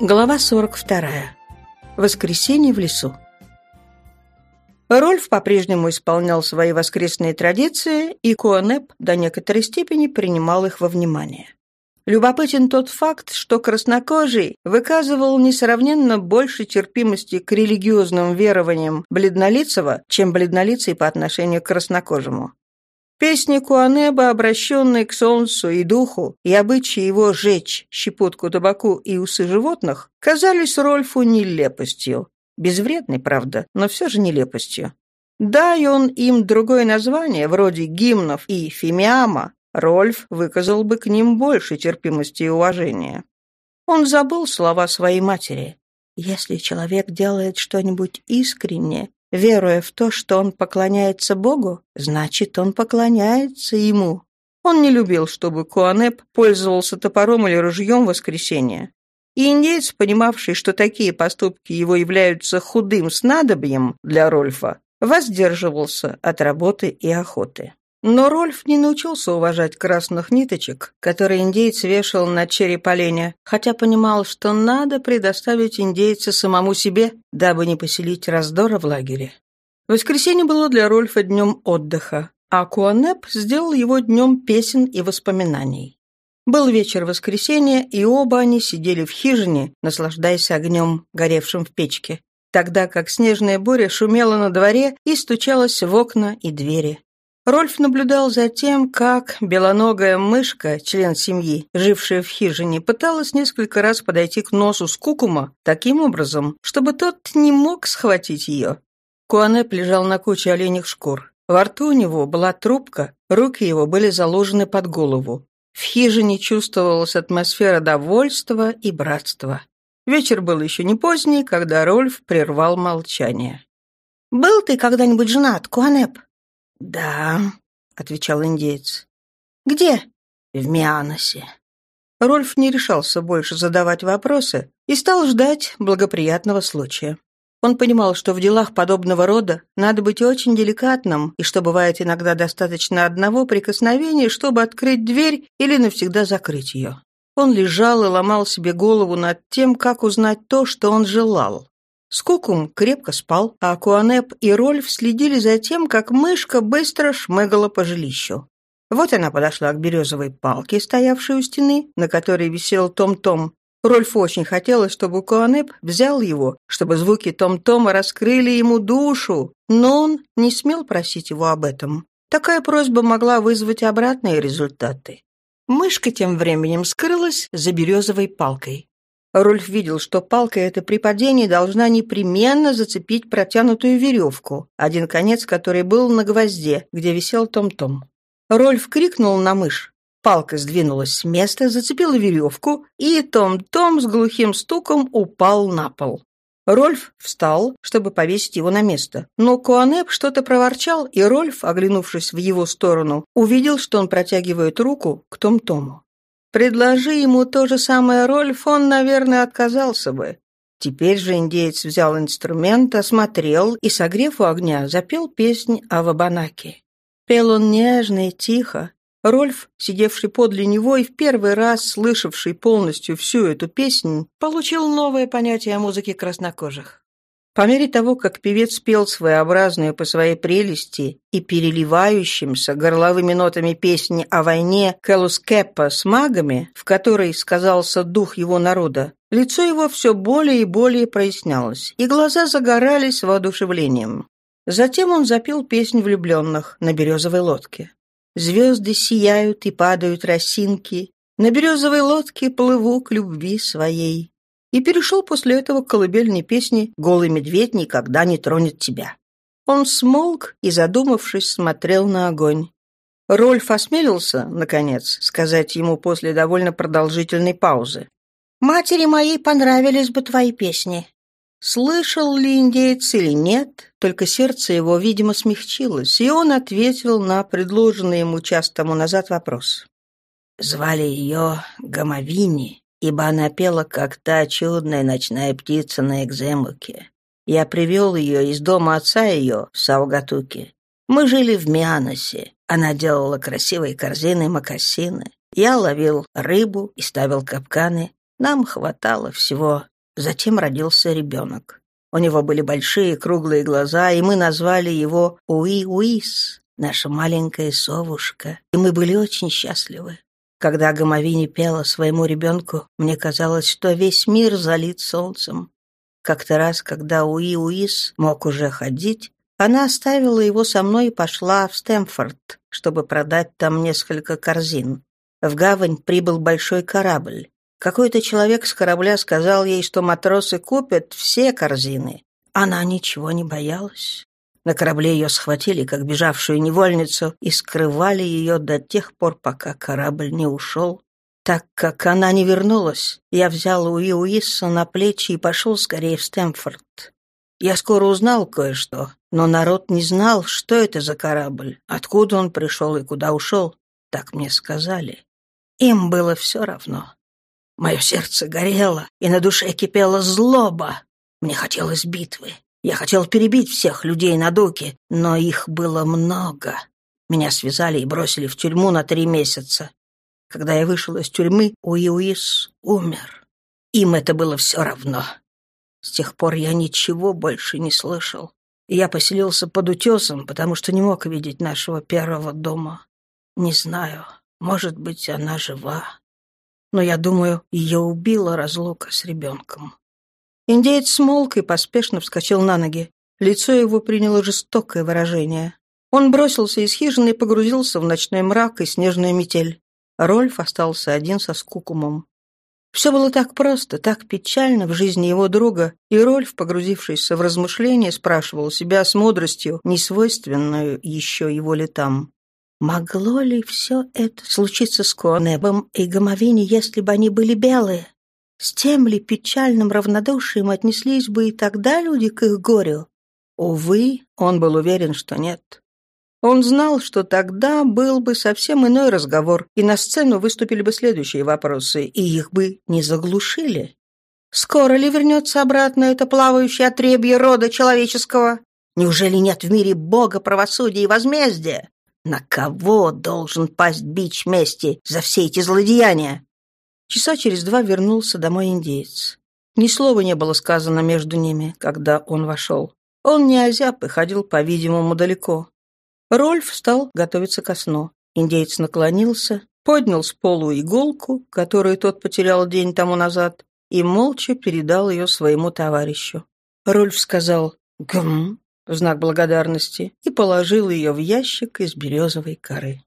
Глава 42. Воскресенье в лесу. Рольф по-прежнему исполнял свои воскресные традиции, и Куанеп до некоторой степени принимал их во внимание. Любопытен тот факт, что краснокожий выказывал несравненно больше терпимости к религиозным верованиям бледнолицего, чем бледнолицый по отношению к краснокожему. Песни Куанеба, обращенные к солнцу и духу, и обычаи его жечь щепотку табаку и усы животных, казались Рольфу нелепостью. Безвредной, правда, но все же нелепостью. Дай он им другое название, вроде гимнов и фимиама, Рольф выказал бы к ним больше терпимости и уважения. Он забыл слова своей матери. «Если человек делает что-нибудь искренне, Веруя в то, что он поклоняется Богу, значит, он поклоняется Ему. Он не любил, чтобы Куанеп пользовался топором или ружьем в воскресенье. И индейец, понимавший, что такие поступки его являются худым снадобьем для Рольфа, воздерживался от работы и охоты. Но Рольф не научился уважать красных ниточек, которые индейец вешал на череп оленя, хотя понимал, что надо предоставить индейца самому себе, дабы не поселить раздора в лагере. Воскресенье было для Рольфа днем отдыха, а Куанеп сделал его днем песен и воспоминаний. Был вечер воскресенья, и оба они сидели в хижине, наслаждаясь огнем, горевшим в печке, тогда как снежная буря шумела на дворе и стучалась в окна и двери. Рольф наблюдал за тем, как белоногая мышка, член семьи, жившая в хижине, пыталась несколько раз подойти к носу скукума таким образом, чтобы тот не мог схватить ее. Куанеп лежал на куче оленьих шкур. Во рту у него была трубка, руки его были заложены под голову. В хижине чувствовалась атмосфера довольства и братства. Вечер был еще не поздний, когда Рольф прервал молчание. «Был ты когда-нибудь женат, Куанеп?» «Да», — отвечал индеец. «Где?» «В Мианосе». Рольф не решался больше задавать вопросы и стал ждать благоприятного случая. Он понимал, что в делах подобного рода надо быть очень деликатным, и что бывает иногда достаточно одного прикосновения, чтобы открыть дверь или навсегда закрыть ее. Он лежал и ломал себе голову над тем, как узнать то, что он желал. Скукум крепко спал, а Куанеп и Рольф следили за тем, как мышка быстро шмыгала по жилищу. Вот она подошла к березовой палке, стоявшей у стены, на которой висел том-том. Рольфу очень хотелось, чтобы Куанеп взял его, чтобы звуки том-тома раскрыли ему душу, но он не смел просить его об этом. Такая просьба могла вызвать обратные результаты. Мышка тем временем скрылась за березовой палкой. Рольф видел, что палка эта при падении должна непременно зацепить протянутую веревку, один конец которой был на гвозде, где висел том-том. Рольф крикнул на мышь. Палка сдвинулась с места, зацепила веревку, и том-том с глухим стуком упал на пол. Рольф встал, чтобы повесить его на место. Но Куанеп что-то проворчал, и Рольф, оглянувшись в его сторону, увидел, что он протягивает руку к Том-Тому. Предложи ему то же самое Рольф, он, наверное, отказался бы. Теперь же индеец взял инструмент, осмотрел и, согрев у огня, запел песнь о Вабанаке. Пел он нежно и тихо. Рольф, сидевший подле него и в первый раз слышавший полностью всю эту песнь, получил новое понятие о музыке краснокожих. По мере того, как певец пел своеобразную по своей прелести и переливающимся горловыми нотами песни о войне Келускеппа с магами, в которой сказался дух его народа, лицо его все более и более прояснялось, и глаза загорались воодушевлением. Затем он запел песнь влюбленных на березовой лодке. «Звезды сияют и падают росинки, на березовой лодке плыву к любви своей и перешел после этого к колыбельной песне «Голый медведь никогда не тронет тебя». Он смолк и, задумавшись, смотрел на огонь. Рольф осмелился, наконец, сказать ему после довольно продолжительной паузы. «Матери моей понравились бы твои песни». Слышал ли индеец или нет, только сердце его, видимо, смягчилось, и он ответил на предложенный ему час тому назад вопрос. Звали ее Гамовини, ибо она пела, как та чудная ночная птица на экземуке. Я привел ее из дома отца ее в Саугатуке. Мы жили в Мианосе. Она делала красивые корзины и мокасины. Я ловил рыбу и ставил капканы. Нам хватало всего. Затем родился ребенок. У него были большие круглые глаза, и мы назвали его Уи-Уис, наша маленькая совушка, и мы были очень счастливы. Когда Гамовини пела своему ребенку, мне казалось, что весь мир залит солнцем. Как-то раз, когда Уи-Уис мог уже ходить, она оставила его со мной и пошла в Стэмфорд, чтобы продать там несколько корзин. В гавань прибыл большой корабль. Какой-то человек с корабля сказал ей, что матросы купят все корзины. Она ничего не боялась. На корабле ее схватили, как бежавшую невольницу, и скрывали ее до тех пор, пока корабль не ушел. Так как она не вернулась, я взял Уи Уисса на плечи и пошел скорее в Стэмфорд. Я скоро узнал кое-что, но народ не знал, что это за корабль, откуда он пришел и куда ушел. Так мне сказали. Им было все равно. Мое сердце горело, и на душе кипела злоба. Мне хотелось битвы. Я хотел перебить всех людей на дуке, но их было много. Меня связали и бросили в тюрьму на три месяца. Когда я вышел из тюрьмы, Уиуис умер. Им это было все равно. С тех пор я ничего больше не слышал. Я поселился под утесом, потому что не мог видеть нашего первого дома. Не знаю, может быть, она жива но я думаю, ее убила разлука с ребенком. Индеец смолк и поспешно вскочил на ноги. Лицо его приняло жестокое выражение. Он бросился из хижины и погрузился в ночной мрак и снежную метель. Рольф остался один со скукумом. Все было так просто, так печально в жизни его друга, и Рольф, погрузившийся в размышления, спрашивал себя с мудростью, несвойственную еще его летам. Могло ли все это случиться с Конебом и Гомовини, если бы они были белые? С тем ли печальным равнодушием отнеслись бы и тогда люди к их горю? Увы, он был уверен, что нет. Он знал, что тогда был бы совсем иной разговор, и на сцену выступили бы следующие вопросы, и их бы не заглушили. Скоро ли вернется обратно это плавающее отребье рода человеческого? Неужели нет в мире Бога, правосудия и возмездия? На кого должен пасть бич мести за все эти злодеяния? Часа через два вернулся домой индеец. Ни слова не было сказано между ними, когда он вошел. Он не озяб и ходил, по-видимому, далеко. Рольф стал готовиться ко сну. Индеец наклонился, поднял с полу иголку, которую тот потерял день тому назад, и молча передал ее своему товарищу. Рольф сказал «Гм», в знак благодарности и положил ее в ящик из березовой коры.